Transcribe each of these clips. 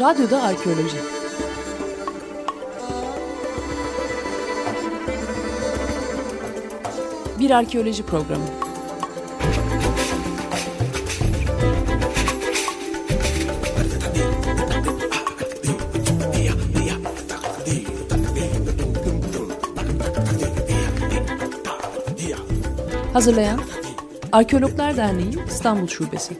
Radyoda Arkeoloji Bir arkeoloji programı. Hazırlayan Arkeologlar Derneği İstanbul Şubesi.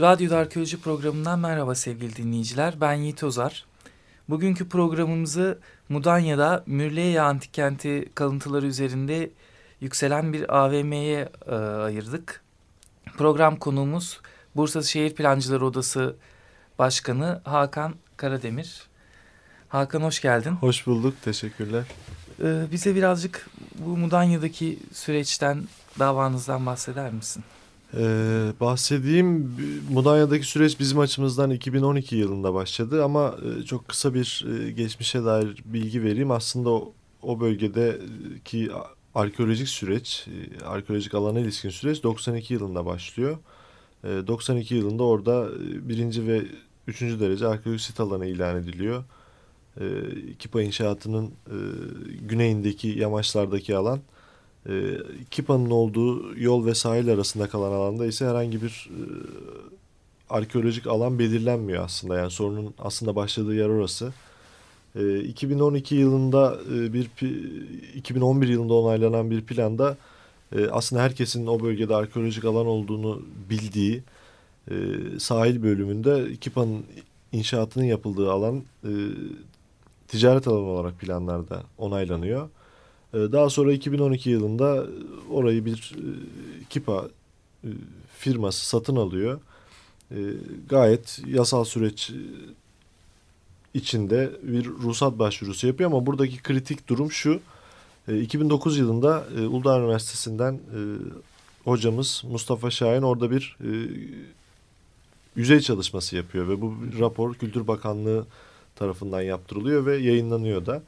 Radyoda Arkeoloji programından merhaba sevgili dinleyiciler. Ben Yiğit Ozar. Bugünkü programımızı Mudanya'da Mürleya Antik Kenti kalıntıları üzerinde yükselen bir AVM'ye e, ayırdık. Program konuğumuz Bursa Şehir Plancıları Odası Başkanı Hakan Karademir. Hakan hoş geldin. Hoş bulduk, teşekkürler. Ee, bize birazcık bu Mudanya'daki süreçten, davanızdan bahseder misin? Ee, bahsedeyim, Mudanya'daki süreç bizim açımızdan 2012 yılında başladı ama e, çok kısa bir e, geçmişe dair bilgi vereyim. Aslında o, o bölgedeki arkeolojik süreç, e, arkeolojik alana ilişkin süreç 92 yılında başlıyor. 92 yılında orada birinci ve üçüncü derece arkeolojik sit alanı ilan ediliyor. Kipa inşaatının güneyindeki yamaçlardaki alan e, Kipa'nın olduğu yol ve sahil arasında kalan alanda ise herhangi bir e, arkeolojik alan belirlenmiyor aslında. Yani sorunun aslında başladığı yer orası. E, 2012 yılında e, bir 2011 yılında onaylanan bir planda e, aslında herkesin o bölgede arkeolojik alan olduğunu bildiği e, sahil bölümünde Kipa'nın inşaatının yapıldığı alan e, ticaret alanı olarak planlarda onaylanıyor. Ee, daha sonra 2012 yılında orayı bir e, Kipa e, firması satın alıyor. Ee, gayet yasal süreç e, içinde bir ruhsat başvurusu yapıyor ama buradaki kritik durum şu. 2009 yılında Uludağ Üniversitesi'nden hocamız Mustafa Şahin orada bir yüzey çalışması yapıyor ve bu rapor Kültür Bakanlığı tarafından yaptırılıyor ve yayınlanıyor da.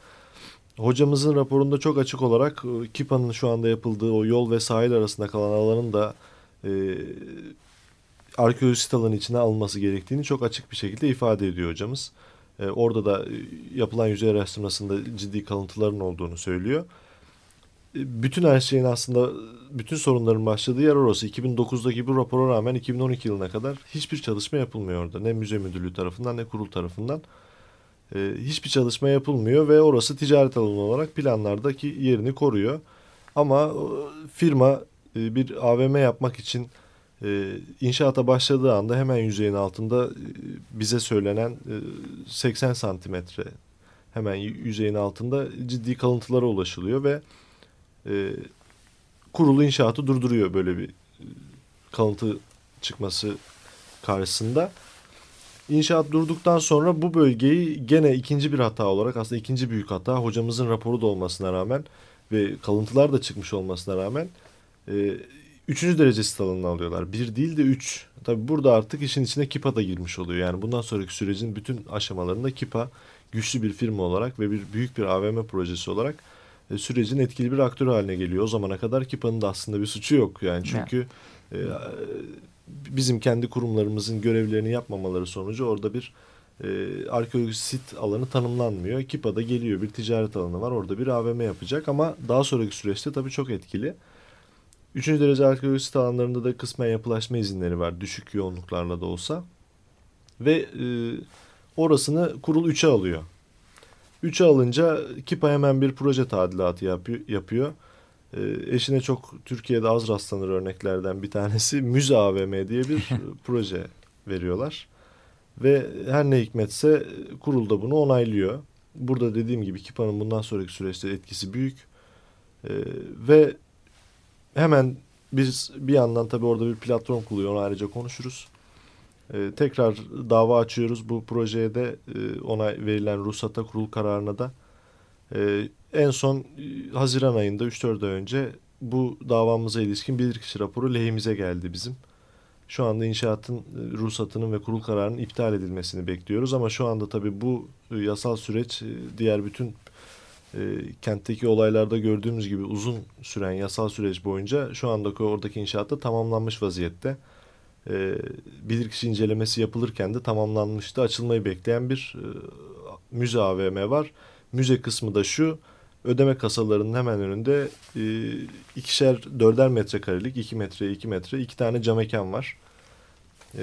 Hocamızın raporunda çok açık olarak e, Kipa'nın şu anda yapıldığı o yol ve sahil arasında kalan alanın da e, arkeoloji sit alanı içine alınması gerektiğini çok açık bir şekilde ifade ediyor hocamız. E, orada da e, yapılan yüzey araştırmasında ciddi kalıntıların olduğunu söylüyor. Bütün her şeyin aslında bütün sorunların başladığı yer orası. 2009'daki bu rapora rağmen 2012 yılına kadar hiçbir çalışma yapılmıyor orada. Ne müze müdürlüğü tarafından ne kurul tarafından e, hiçbir çalışma yapılmıyor ve orası ticaret alanı olarak planlardaki yerini koruyor. Ama e, firma e, bir AVM yapmak için e, inşaata başladığı anda hemen yüzeyin altında bize söylenen e, 80 santimetre hemen yüzeyin altında ciddi kalıntılara ulaşılıyor ve e, kurulu inşaatı durduruyor böyle bir e, kalıntı çıkması karşısında. İnşaat durduktan sonra bu bölgeyi gene ikinci bir hata olarak aslında ikinci büyük hata hocamızın raporu da olmasına rağmen ve kalıntılar da çıkmış olmasına rağmen e, üçüncü derece sit alanına alıyorlar. Bir değil de üç. Tabi burada artık işin içine KİPA da girmiş oluyor. Yani bundan sonraki sürecin bütün aşamalarında KİPA güçlü bir firma olarak ve bir büyük bir AVM projesi olarak e, sürecin etkili bir aktör haline geliyor. O zamana kadar KİPA'nın da aslında bir suçu yok. Yani çünkü e, bizim kendi kurumlarımızın görevlerini yapmamaları sonucu orada bir e, arkeolojik sit alanı tanımlanmıyor. KİPA'da geliyor bir ticaret alanı var orada bir AVM yapacak ama daha sonraki süreçte tabii çok etkili. Üçüncü derece arkeolojik sit alanlarında da kısmen yapılaşma izinleri var düşük yoğunluklarla da olsa. Ve e, orasını kurul 3'e alıyor. 3'e alınca KİPA hemen bir proje tadilatı yapıyor. yapıyor e, eşine çok Türkiye'de az rastlanır örneklerden bir tanesi Müze AVM diye bir proje veriyorlar. Ve her ne hikmetse kurulda bunu onaylıyor. Burada dediğim gibi Kipa'nın bundan sonraki süreçte etkisi büyük. E, ve hemen biz bir yandan tabii orada bir platform kuruyor. Onu ayrıca konuşuruz. E, tekrar dava açıyoruz bu projeye de e, ona verilen ruhsata kurul kararına da. E, en son e, Haziran ayında 3-4 ay önce bu davamıza ilişkin bilirkişi raporu lehimize geldi bizim. Şu anda inşaatın e, ruhsatının ve kurul kararının iptal edilmesini bekliyoruz ama şu anda tabii bu e, yasal süreç e, diğer bütün e, kentteki olaylarda gördüğümüz gibi uzun süren yasal süreç boyunca şu andaki oradaki inşaatta tamamlanmış vaziyette. E, bilirkişi incelemesi yapılırken de tamamlanmıştı. Açılmayı bekleyen bir e, müze AVM var. Müze kısmı da şu ödeme kasalarının hemen önünde e, ikişer dörder metrekarelik iki metre iki metre iki tane cam mekan var. E,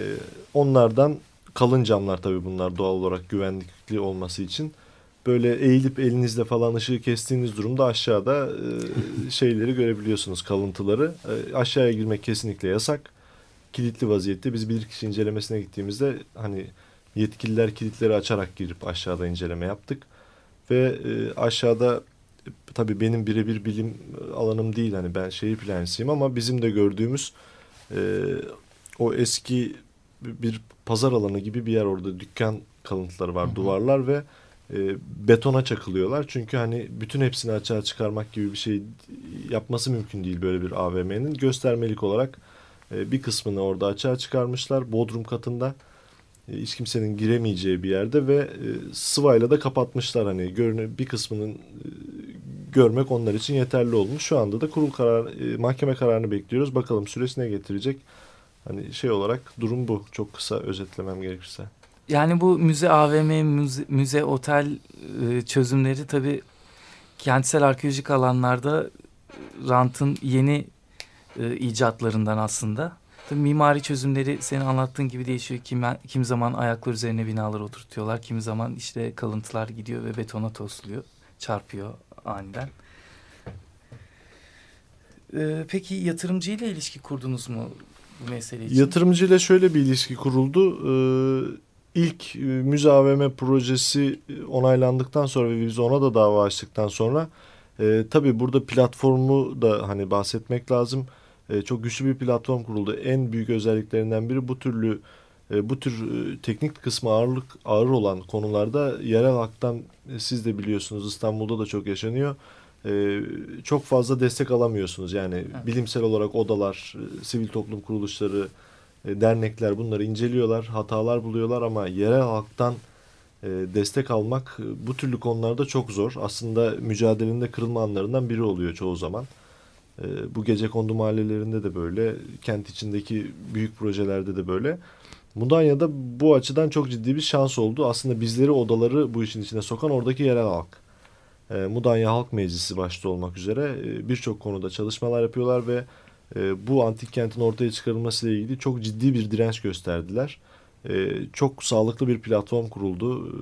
onlardan kalın camlar tabii bunlar doğal olarak güvenlikli olması için. Böyle eğilip elinizle falan ışığı kestiğiniz durumda aşağıda e, şeyleri görebiliyorsunuz kalıntıları. E, aşağıya girmek kesinlikle yasak. Kilitli vaziyette biz bilirkişi incelemesine gittiğimizde hani yetkililer kilitleri açarak girip aşağıda inceleme yaptık. Ve e, aşağıda tabii benim birebir bilim alanım değil hani ben şehir plancısıyım ama bizim de gördüğümüz e, o eski bir pazar alanı gibi bir yer orada dükkan kalıntıları var hı hı. duvarlar ve e, betona çakılıyorlar çünkü hani bütün hepsini açığa çıkarmak gibi bir şey yapması mümkün değil böyle bir AVM'nin göstermelik olarak e, bir kısmını orada açığa çıkarmışlar bodrum katında e, hiç kimsenin giremeyeceği bir yerde ve e, sıvayla da kapatmışlar hani görüne bir kısmının e, görmek onlar için yeterli olmuş. Şu anda da kurul karar e, mahkeme kararını bekliyoruz. Bakalım süresi ne getirecek? Hani şey olarak durum bu. Çok kısa özetlemem gerekirse. Yani bu müze AVM, müze, müze otel e, çözümleri tabii kentsel arkeolojik alanlarda rantın yeni e, icatlarından aslında. Tabii mimari çözümleri senin anlattığın gibi değişiyor. Kim, kim zaman ayaklar üzerine binalar oturtuyorlar. Kimi zaman işte kalıntılar gidiyor ve betona tosluyor. Çarpıyor aniden. Ee, peki yatırımcı ile ilişki kurdunuz mu bu mesele için? Yatırımcı ile şöyle bir ilişki kuruldu. Ee, ilk e, müze AVM projesi onaylandıktan sonra ve biz ona da dava açtıktan sonra e, tabii burada platformu da hani bahsetmek lazım e, çok güçlü bir platform kuruldu. En büyük özelliklerinden biri bu türlü e, bu tür e, teknik kısmı ağırlık ağır olan konularda yerel halktan e, siz de biliyorsunuz İstanbul'da da çok yaşanıyor. E, çok fazla destek alamıyorsunuz. Yani evet. bilimsel olarak odalar, e, sivil toplum kuruluşları, e, dernekler bunları inceliyorlar, hatalar buluyorlar ama yerel halktan destek almak bu türlü konularda çok zor. Aslında mücadelenin de kırılma anlarından biri oluyor çoğu zaman. E, bu gece kondu mahallelerinde de böyle, kent içindeki büyük projelerde de böyle. Mudanya'da bu açıdan çok ciddi bir şans oldu. Aslında bizleri odaları bu işin içine sokan oradaki yerel halk. E, Mudanya Halk Meclisi başta olmak üzere e, birçok konuda çalışmalar yapıyorlar ve e, bu antik kentin ortaya çıkarılması ile ilgili çok ciddi bir direnç gösterdiler. E, çok sağlıklı bir platform kuruldu.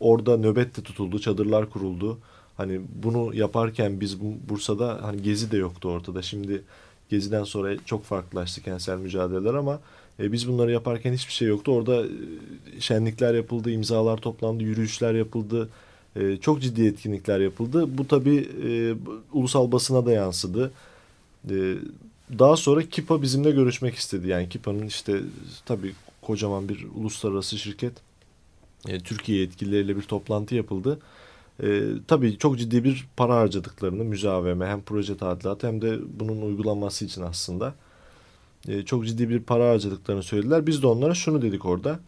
Orada nöbet de tutuldu, çadırlar kuruldu. Hani bunu yaparken biz Bursa'da hani gezi de yoktu ortada. Şimdi geziden sonra çok farklılaştı kentsel mücadeleler ama e, biz bunları yaparken hiçbir şey yoktu. Orada e, şenlikler yapıldı, imzalar toplandı, yürüyüşler yapıldı. E, çok ciddi etkinlikler yapıldı. Bu tabii e, ulusal basına da yansıdı. E, daha sonra KİPA bizimle görüşmek istedi. Yani KİPA'nın işte tabii kocaman bir uluslararası şirket. E, Türkiye yetkilileriyle bir toplantı yapıldı. E, tabii çok ciddi bir para harcadıklarını müze AVM hem proje tadilatı hem de bunun uygulanması için aslında e, çok ciddi bir para harcadıklarını söylediler. Biz de onlara şunu dedik orada.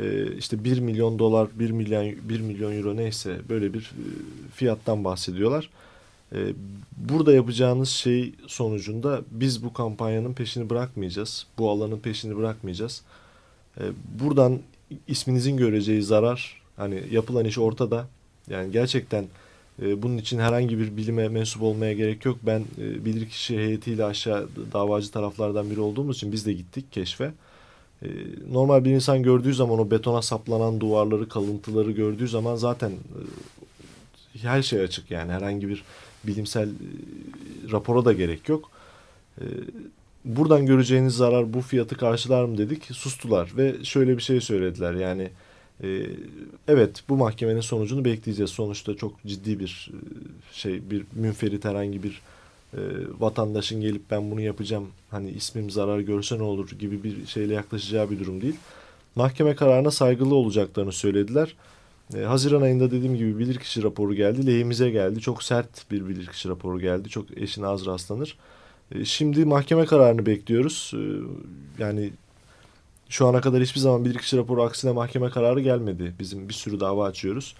E, işte 1 milyon dolar, 1 milyon 1 milyon euro neyse böyle bir e, fiyattan bahsediyorlar. E, burada yapacağınız şey sonucunda biz bu kampanyanın peşini bırakmayacağız. Bu alanın peşini bırakmayacağız. E, buradan isminizin göreceği zarar hani yapılan iş ortada yani gerçekten e, bunun için herhangi bir bilime mensup olmaya gerek yok. Ben e, bilirkişi heyetiyle aşağı davacı taraflardan biri olduğumuz için biz de gittik keşfe. E, normal bir insan gördüğü zaman o betona saplanan duvarları, kalıntıları gördüğü zaman zaten e, her şey açık yani herhangi bir bilimsel e, rapora da gerek yok. E, buradan göreceğiniz zarar bu fiyatı karşılar mı dedik. Sustular ve şöyle bir şey söylediler yani ee, evet bu mahkemenin sonucunu bekleyeceğiz. Sonuçta çok ciddi bir e, şey bir münferit herhangi bir e, vatandaşın gelip ben bunu yapacağım hani ismim zarar görse ne olur gibi bir şeyle yaklaşacağı bir durum değil. Mahkeme kararına saygılı olacaklarını söylediler. E, Haziran ayında dediğim gibi bilirkişi raporu geldi. Lehimize geldi. Çok sert bir bilirkişi raporu geldi. Çok eşine az rastlanır. Şimdi mahkeme kararını bekliyoruz. Yani şu ana kadar hiçbir zaman bilirkişi raporu aksine mahkeme kararı gelmedi. Bizim bir sürü dava açıyoruz.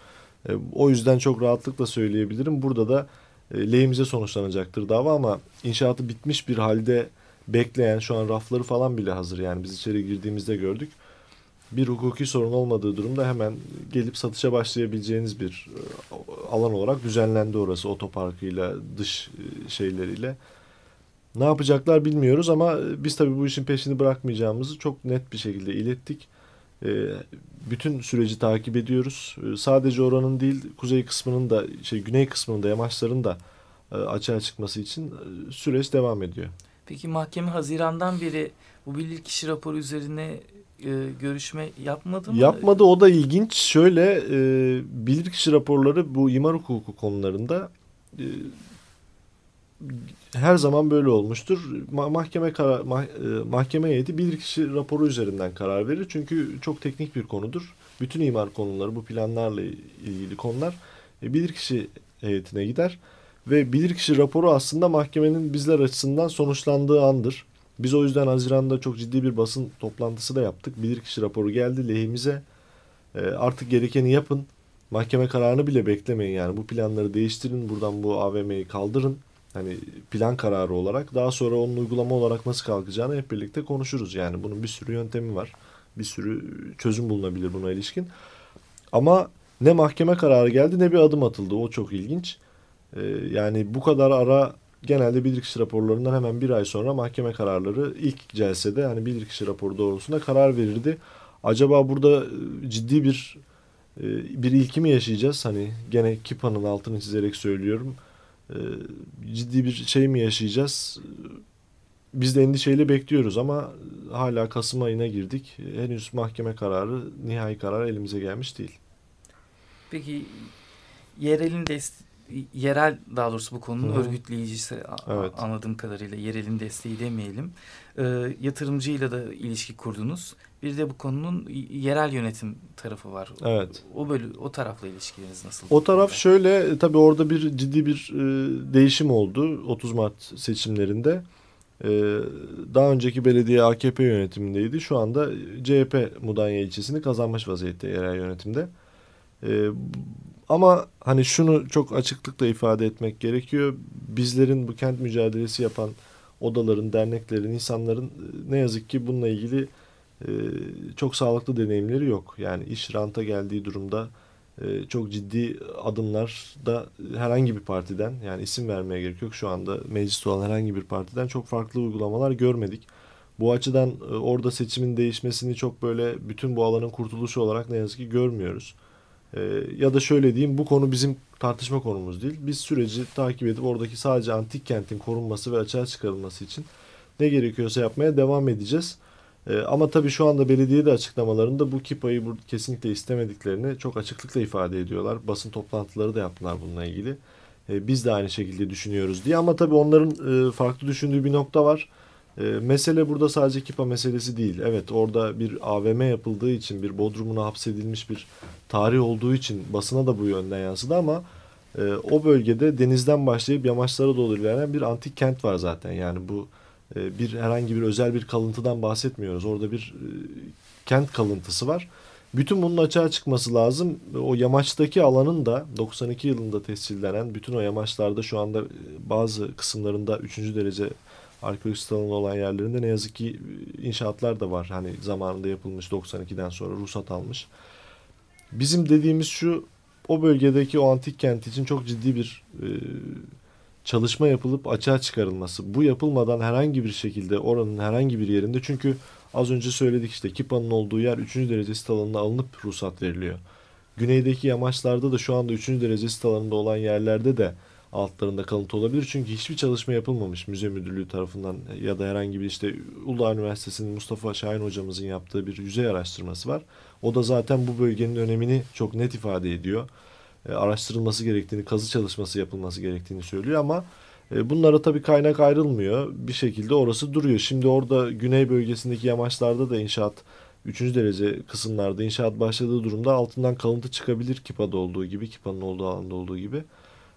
E, o yüzden çok rahatlıkla söyleyebilirim. Burada da e, lehimize sonuçlanacaktır dava ama inşaatı bitmiş bir halde bekleyen şu an rafları falan bile hazır yani biz içeri girdiğimizde gördük. Bir hukuki sorun olmadığı durumda hemen gelip satışa başlayabileceğiniz bir e, alan olarak düzenlendi orası otoparkıyla dış e, şeyleriyle. Ne yapacaklar bilmiyoruz ama biz tabii bu işin peşini bırakmayacağımızı çok net bir şekilde ilettik. Bütün süreci takip ediyoruz. Sadece oranın değil kuzey kısmının da şey güney kısmının da yamaçların da açığa çıkması için süreç devam ediyor. Peki mahkeme Haziran'dan beri bu bilirkişi raporu üzerine e, görüşme yapmadı mı? Yapmadı o da ilginç. Şöyle e, bilirkişi raporları bu imar hukuku konularında e, her zaman böyle olmuştur. Mahkeme karar, mah, e, mahkeme heyeti bilirkişi raporu üzerinden karar verir. Çünkü çok teknik bir konudur. Bütün imar konuları bu planlarla ilgili konular e, bilirkişi heyetine gider. Ve bilirkişi raporu aslında mahkemenin bizler açısından sonuçlandığı andır. Biz o yüzden Haziran'da çok ciddi bir basın toplantısı da yaptık. Bilirkişi raporu geldi lehimize. E, artık gerekeni yapın. Mahkeme kararını bile beklemeyin yani. Bu planları değiştirin. Buradan bu AVM'yi kaldırın. Hani plan kararı olarak. Daha sonra onun uygulama olarak nasıl kalkacağını hep birlikte konuşuruz. Yani bunun bir sürü yöntemi var. Bir sürü çözüm bulunabilir buna ilişkin. Ama ne mahkeme kararı geldi ne bir adım atıldı. O çok ilginç. Ee, yani bu kadar ara genelde bilirkişi raporlarından hemen bir ay sonra mahkeme kararları ilk celsede hani bilirkişi raporu doğrultusunda karar verirdi. Acaba burada e, ciddi bir e, bir ilki mi yaşayacağız? Hani gene Kipa'nın altını çizerek söylüyorum. E, ciddi bir şey mi yaşayacağız? Biz de endişeyle bekliyoruz ama hala Kasım ayına girdik. Henüz mahkeme kararı, nihai karar elimize gelmiş değil. Peki yerelin desteği yerel daha doğrusu bu konunun Hı. örgütleyicisi evet. anladığım kadarıyla yerelin desteği demeyelim. E, yatırımcıyla da ilişki kurdunuz. Bir de bu konunun yerel yönetim tarafı var. Evet. O bölü o tarafla ilişkileriniz nasıl? O taraf şöyle tabii orada bir ciddi bir e, değişim oldu 30 Mart seçimlerinde. E, daha önceki belediye AKP yönetimindeydi. Şu anda CHP Mudanya ilçesini kazanmış vaziyette yerel yönetimde. E, ama hani şunu çok açıklıkla ifade etmek gerekiyor. Bizlerin bu kent mücadelesi yapan odaların, derneklerin, insanların e, ne yazık ki bununla ilgili e, çok sağlıklı deneyimleri yok. Yani iş ranta geldiği durumda e, çok ciddi adımlar da herhangi bir partiden yani isim vermeye gerek yok. Şu anda mecliste olan herhangi bir partiden çok farklı uygulamalar görmedik. Bu açıdan e, orada seçimin değişmesini çok böyle bütün bu alanın kurtuluşu olarak ne yazık ki görmüyoruz. E, ya da şöyle diyeyim bu konu bizim tartışma konumuz değil. Biz süreci takip edip oradaki sadece antik kentin korunması ve açığa çıkarılması için ne gerekiyorsa yapmaya devam edeceğiz. E, ama tabii şu anda belediye de açıklamalarında bu KİPA'yı kesinlikle istemediklerini çok açıklıkla ifade ediyorlar. Basın toplantıları da yaptılar bununla ilgili. E, biz de aynı şekilde düşünüyoruz diye ama tabii onların e, farklı düşündüğü bir nokta var. E, mesele burada sadece Kipa meselesi değil. Evet orada bir AVM yapıldığı için bir bodrumuna hapsedilmiş bir tarih olduğu için basına da bu yönden yansıdı ama e, o bölgede denizden başlayıp yamaçlara doğru ilerleyen bir antik kent var zaten. Yani bu bir herhangi bir özel bir kalıntıdan bahsetmiyoruz. Orada bir e, kent kalıntısı var. Bütün bunun açığa çıkması lazım. O yamaçtaki alanın da 92 yılında tescillenen bütün o yamaçlarda şu anda e, bazı kısımlarında 3. derece arkeolojik alanı olan yerlerinde ne yazık ki inşaatlar da var. Hani zamanında yapılmış 92'den sonra ruhsat almış. Bizim dediğimiz şu o bölgedeki o antik kent için çok ciddi bir e, çalışma yapılıp açığa çıkarılması. Bu yapılmadan herhangi bir şekilde oranın herhangi bir yerinde çünkü az önce söyledik işte Kipa'nın olduğu yer 3. derece sit alanına alınıp ruhsat veriliyor. Güneydeki yamaçlarda da şu anda 3. derece sit alanında olan yerlerde de altlarında kalıntı olabilir. Çünkü hiçbir çalışma yapılmamış müze müdürlüğü tarafından ya da herhangi bir işte Uludağ Üniversitesi'nin Mustafa Şahin hocamızın yaptığı bir yüzey araştırması var. O da zaten bu bölgenin önemini çok net ifade ediyor. E, araştırılması gerektiğini, kazı çalışması yapılması gerektiğini söylüyor ama e, bunlara tabii kaynak ayrılmıyor. Bir şekilde orası duruyor. Şimdi orada güney bölgesindeki yamaçlarda da inşaat 3. derece kısımlarda inşaat başladığı durumda altından kalıntı çıkabilir Kipa'da olduğu gibi, Kipa'nın olduğu alanda olduğu gibi.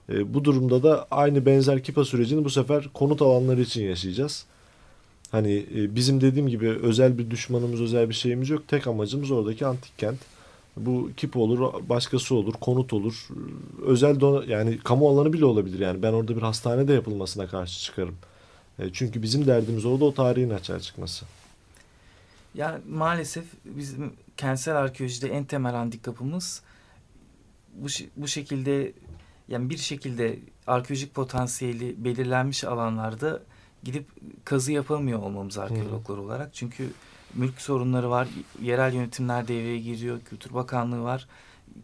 E, bu durumda da aynı benzer kipa sürecini bu sefer konut alanları için yaşayacağız. Hani e, bizim dediğim gibi özel bir düşmanımız, özel bir şeyimiz yok. Tek amacımız oradaki antik kent. Bu kip olur, başkası olur, konut olur. Özel don yani kamu alanı bile olabilir yani. Ben orada bir hastane de yapılmasına karşı çıkarım. E, çünkü bizim derdimiz orada o tarihin açığa çıkması. Ya maalesef bizim kentsel arkeolojide en temel handikapımız bu, bu şekilde yani bir şekilde arkeolojik potansiyeli belirlenmiş alanlarda gidip kazı yapamıyor olmamız arkeologlar olarak. Çünkü mülk sorunları var, yerel yönetimler devreye giriyor, Kültür Bakanlığı var.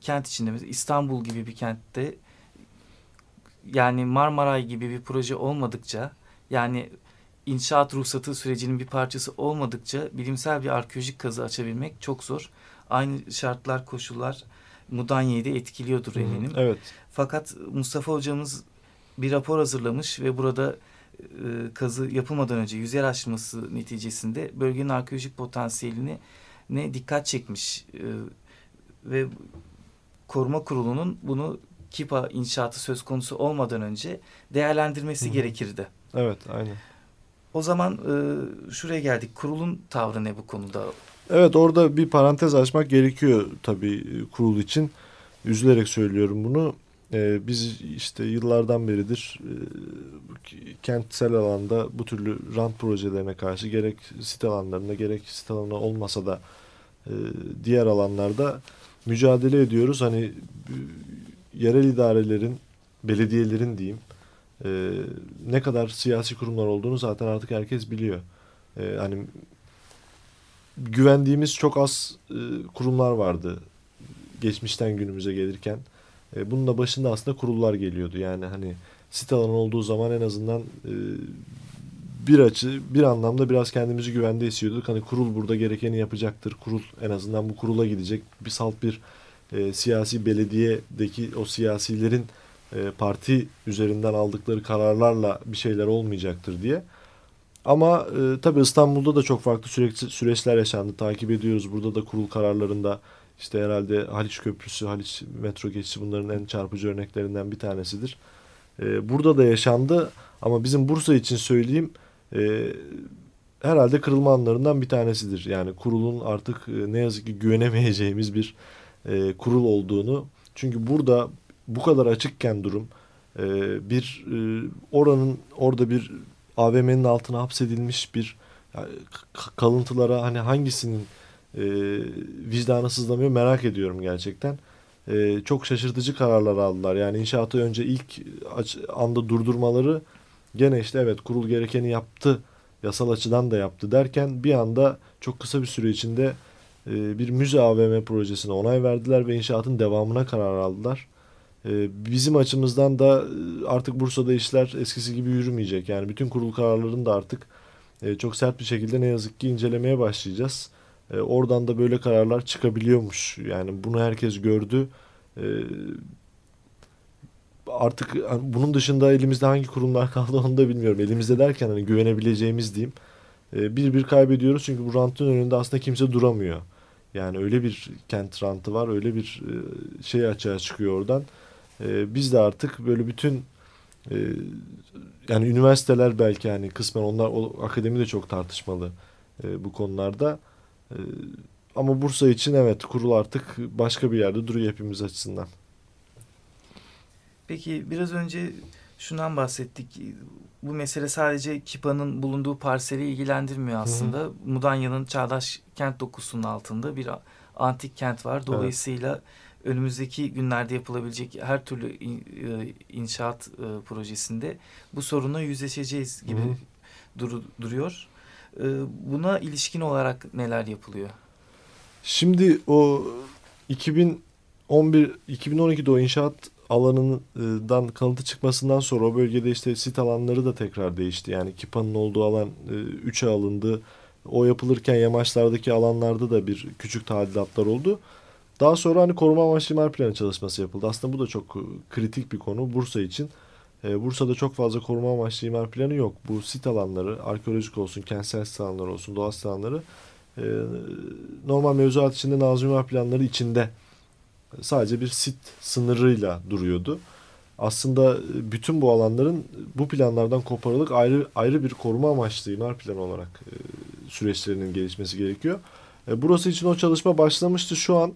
Kent içinde mesela İstanbul gibi bir kentte yani Marmaray gibi bir proje olmadıkça yani inşaat ruhsatı sürecinin bir parçası olmadıkça bilimsel bir arkeolojik kazı açabilmek çok zor. Aynı şartlar, koşullar Mudanya'yı da etkiliyordur eminim. Evet. Fakat Mustafa hocamız bir rapor hazırlamış ve burada e, kazı yapılmadan önce yüzey araştırması neticesinde bölgenin arkeolojik potansiyelini ne dikkat çekmiş e, ve koruma kurulunun bunu KİPA inşaatı söz konusu olmadan önce değerlendirmesi Hı. gerekirdi. Evet, aynen. O zaman e, şuraya geldik. Kurulun tavrı ne bu konuda? Evet orada bir parantez açmak gerekiyor tabii e, kurul için. Üzülerek söylüyorum bunu. Ee, biz işte yıllardan beridir e, kentsel alanda bu türlü rant projelerine karşı gerek sit alanlarında gerek sit alanı olmasa da e, diğer alanlarda mücadele ediyoruz. Hani e, yerel idarelerin, belediyelerin diyeyim e, ne kadar siyasi kurumlar olduğunu zaten artık herkes biliyor. E, hani güvendiğimiz çok az e, kurumlar vardı geçmişten günümüze gelirken. E, bunun da başında aslında kurullar geliyordu. Yani hani sit alanı olduğu zaman en azından e, bir açı bir anlamda biraz kendimizi güvende hissediyorduk. Hani kurul burada gerekeni yapacaktır. Kurul en azından bu kurula gidecek. Bir salt bir e, siyasi belediyedeki o siyasilerin e, parti üzerinden aldıkları kararlarla bir şeyler olmayacaktır diye. Ama e, tabii İstanbul'da da çok farklı süreç, süreçler yaşandı. Takip ediyoruz. Burada da kurul kararlarında işte herhalde Haliç Köprüsü, Haliç metro geçişi bunların en çarpıcı örneklerinden bir tanesidir. E, burada da yaşandı ama bizim Bursa için söyleyeyim e, herhalde kırılma anlarından bir tanesidir. Yani kurulun artık e, ne yazık ki güvenemeyeceğimiz bir e, kurul olduğunu. Çünkü burada bu kadar açıkken durum bir oranın orada bir AVM'nin altına hapsedilmiş bir kalıntılara hani hangisinin e, vicdanı sızlamıyor merak ediyorum gerçekten. E, çok şaşırtıcı kararlar aldılar. Yani inşaatı önce ilk anda durdurmaları gene işte evet kurul gerekeni yaptı yasal açıdan da yaptı derken bir anda çok kısa bir süre içinde e, bir müze AVM projesine onay verdiler ve inşaatın devamına karar aldılar. E, bizim açımızdan da e, artık Bursa'da işler eskisi gibi yürümeyecek. Yani bütün kurul kararlarını da artık e, çok sert bir şekilde ne yazık ki incelemeye başlayacağız. E, oradan da böyle kararlar çıkabiliyormuş. Yani bunu herkes gördü. E, artık bunun dışında elimizde hangi kurumlar kaldı onu da bilmiyorum. Elimizde derken hani güvenebileceğimiz diyeyim. E, bir bir kaybediyoruz çünkü bu rantın önünde aslında kimse duramıyor. Yani öyle bir kent rantı var, öyle bir e, şey açığa çıkıyor oradan. E, biz de artık böyle bütün e, yani üniversiteler belki yani kısmen onlar akademi de çok tartışmalı e, bu konularda. E, ama Bursa için evet kurul artık başka bir yerde duruyor hepimiz açısından. Peki biraz önce şundan bahsettik. Bu mesele sadece Kipa'nın bulunduğu parseli ilgilendirmiyor aslında. Hı hı. Mudanya'nın çağdaş kent dokusunun altında bir antik kent var. Dolayısıyla evet önümüzdeki günlerde yapılabilecek her türlü e, inşaat e, projesinde bu sorunla yüzleşeceğiz gibi dur, duruyor. E, buna ilişkin olarak neler yapılıyor? Şimdi o 2011 2012'de o inşaat alanından kalıntı çıkmasından sonra o bölgede işte sit alanları da tekrar değişti. Yani Kipa'nın olduğu alan 3'e alındı. O yapılırken yamaçlardaki alanlarda da bir küçük tadilatlar oldu. Daha sonra hani koruma amaçlı imar planı çalışması yapıldı. Aslında bu da çok e, kritik bir konu Bursa için. Ee, Bursa'da çok fazla koruma amaçlı imar planı yok. Bu sit alanları, arkeolojik olsun, kentsel sit alanları olsun, doğal sit alanları e, normal mevzuat içinde nazım imar planları içinde sadece bir sit sınırıyla duruyordu. aslında bütün bu alanların bu planlardan koparılıp ayrı ayrı bir koruma amaçlı imar planı olarak e, süreçlerinin gelişmesi gerekiyor. E, burası için o çalışma başlamıştı. Şu an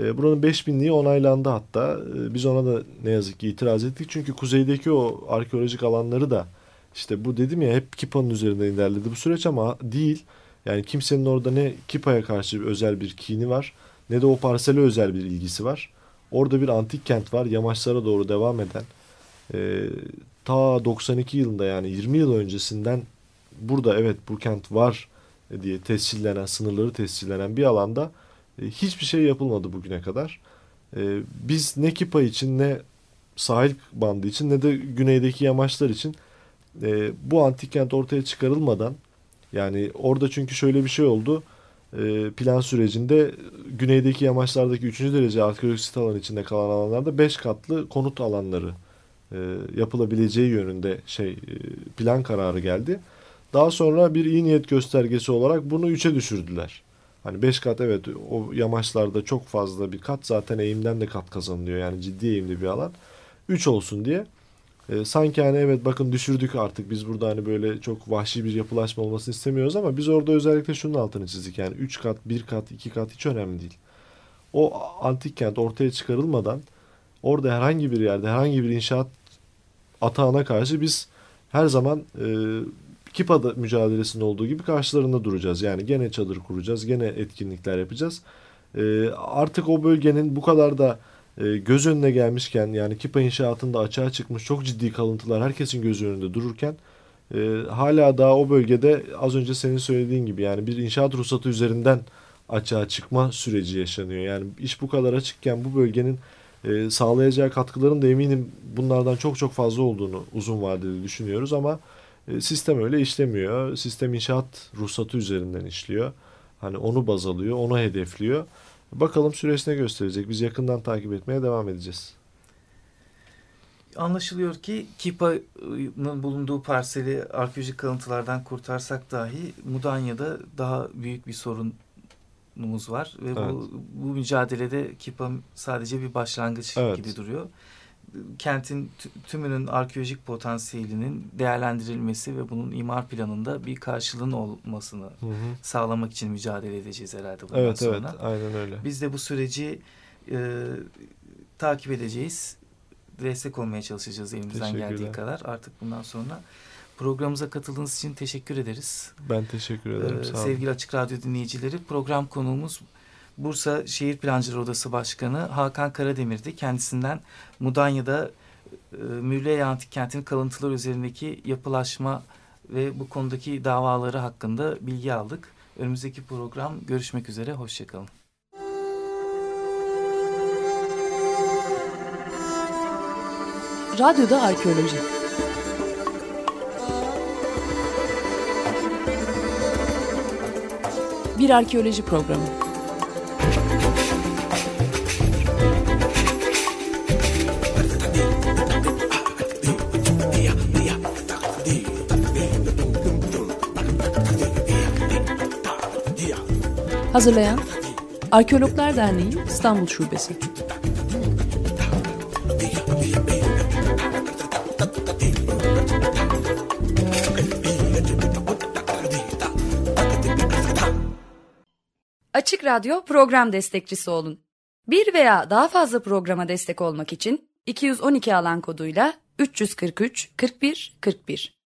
e, buranın 5000'liği onaylandı hatta. E, biz ona da ne yazık ki itiraz ettik. Çünkü kuzeydeki o arkeolojik alanları da işte bu dedim ya hep Kipa'nın üzerinden ilerledi bu süreç ama değil. Yani kimsenin orada ne Kipa'ya karşı bir özel bir kini var ne de o parsele özel bir ilgisi var. Orada bir antik kent var yamaçlara doğru devam eden. E, ta 92 yılında yani 20 yıl öncesinden burada evet bu kent var diye tescillenen, sınırları tescillenen bir alanda e, hiçbir şey yapılmadı bugüne kadar. E, biz ne Kipa için ne sahil bandı için ne de güneydeki yamaçlar için e, bu antik kent ortaya çıkarılmadan yani orada çünkü şöyle bir şey oldu. Plan sürecinde güneydeki yamaçlardaki 3. derece arkeolojik sit alanı içinde kalan alanlarda 5 katlı konut alanları yapılabileceği yönünde şey plan kararı geldi. Daha sonra bir iyi niyet göstergesi olarak bunu 3'e düşürdüler. Hani 5 kat evet o yamaçlarda çok fazla bir kat zaten eğimden de kat kazanılıyor. Yani ciddi eğimli bir alan. 3 olsun diye. E, sanki hani evet bakın düşürdük artık biz burada hani böyle çok vahşi bir yapılaşma olmasını istemiyoruz ama biz orada özellikle şunun altını çizdik. Yani 3 kat, 1 kat, 2 kat hiç önemli değil. O antik kent ortaya çıkarılmadan orada herhangi bir yerde herhangi bir inşaat atağına karşı biz her zaman e, Kipa mücadelesinde olduğu gibi karşılarında duracağız. Yani gene çadır kuracağız, gene etkinlikler yapacağız. E, artık o bölgenin bu kadar da e, göz önüne gelmişken yani Kipa inşaatında açığa çıkmış çok ciddi kalıntılar herkesin göz önünde dururken e, hala daha o bölgede az önce senin söylediğin gibi yani bir inşaat ruhsatı üzerinden açığa çıkma süreci yaşanıyor. Yani iş bu kadar açıkken bu bölgenin e, sağlayacağı katkıların da eminim bunlardan çok çok fazla olduğunu uzun vadede düşünüyoruz ama sistem öyle işlemiyor. Sistem inşaat ruhsatı üzerinden işliyor. Hani onu baz alıyor, onu hedefliyor. Bakalım süreç ne gösterecek. Biz yakından takip etmeye devam edeceğiz. Anlaşılıyor ki Kipa'nın bulunduğu parseli arkeolojik kalıntılardan kurtarsak dahi Mudanya'da daha büyük bir sorunumuz var. Ve evet. bu, bu mücadelede Kipa sadece bir başlangıç evet. gibi duruyor kentin tümünün arkeolojik potansiyelinin değerlendirilmesi ve bunun imar planında bir karşılığın olmasını hı hı. sağlamak için mücadele edeceğiz herhalde bundan evet, sonra. Evet, aynen öyle. Biz de bu süreci e, takip edeceğiz. Destek olmaya çalışacağız elimizden geldiği kadar. Artık bundan sonra programımıza katıldığınız için teşekkür ederiz. Ben teşekkür ederim. Ee, Sağ olun. Sevgili Açık Radyo dinleyicileri program konuğumuz Bursa Şehir Plancıları Odası Başkanı Hakan Karademir'di. Kendisinden Mudanya'da e, Mürleye Antik Kenti'nin kalıntıları üzerindeki yapılaşma ve bu konudaki davaları hakkında bilgi aldık. Önümüzdeki program görüşmek üzere, hoşçakalın. Radyoda Arkeoloji Bir arkeoloji programı. Hazırlayan Arkeologlar Derneği İstanbul Şubesi. Açık Radyo program destekçisi olun. Bir veya daha fazla programa destek olmak için 212 alan koduyla 343 41 41